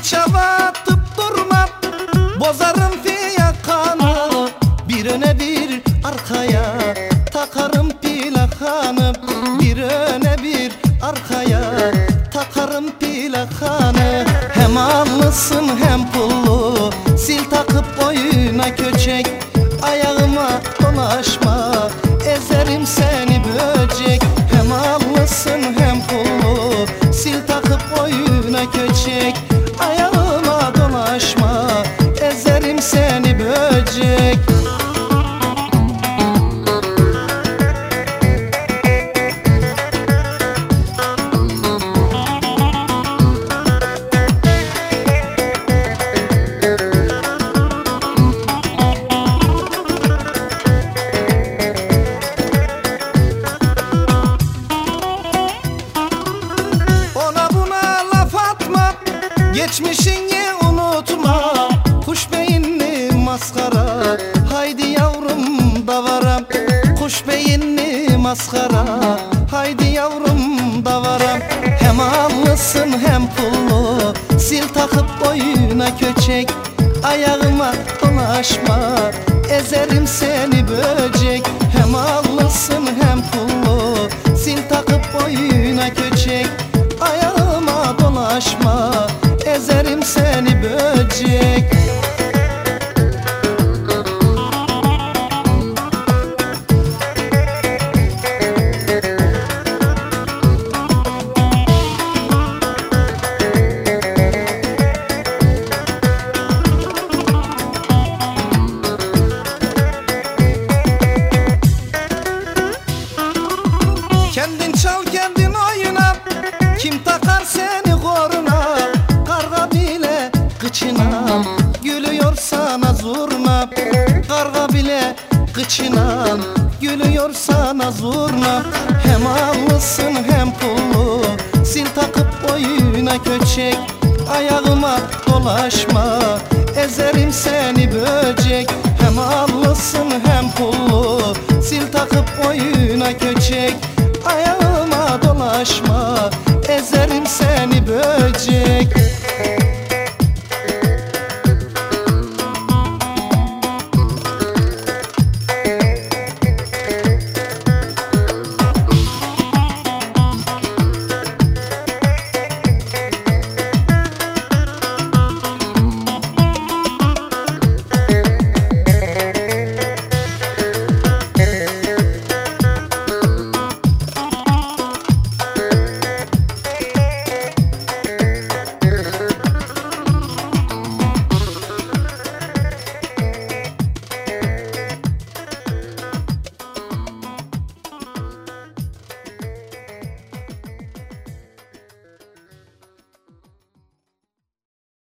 Beni çavatıp durma. Bozarım fiyakanı Bir öne bir arkaya. Takarım plakanı Bir öne bir arkaya. Takarım plakanı Hem anlısın hem pullu. Sil takıp oyuna köçek Ayağıma dolaşma. Ezerim seni böcek Hem anlısın hem pullu. Sil takıp oyuna köçek Geçmişini unutma. Kuş beyinli maskara. Haydi yavrum davara. Kuş beyinli maskara. Haydi yavrum davara. Hem allısın hem pullu. Sil takıp boyuna köçek. Ayağıma dolaşma. Ezerim seni böcek. Hem allısın hem pullu. Sil takıp boyuna köçek. Ayağıma dolaşma Kendin oyna Kim takar seni koruna? Karga bile kıçına. Gülüyor sana zurna. Karga bile kıçına. Gülüyor sana zurna. Hem allısın hem pullu. Sil takıp boyuna köçek. Ayağıma dolaşma. Ezerim seni böcek. Hem allısın hem pullu. Sil takıp boyuna köçek Dolaşma Ezerim seni böcek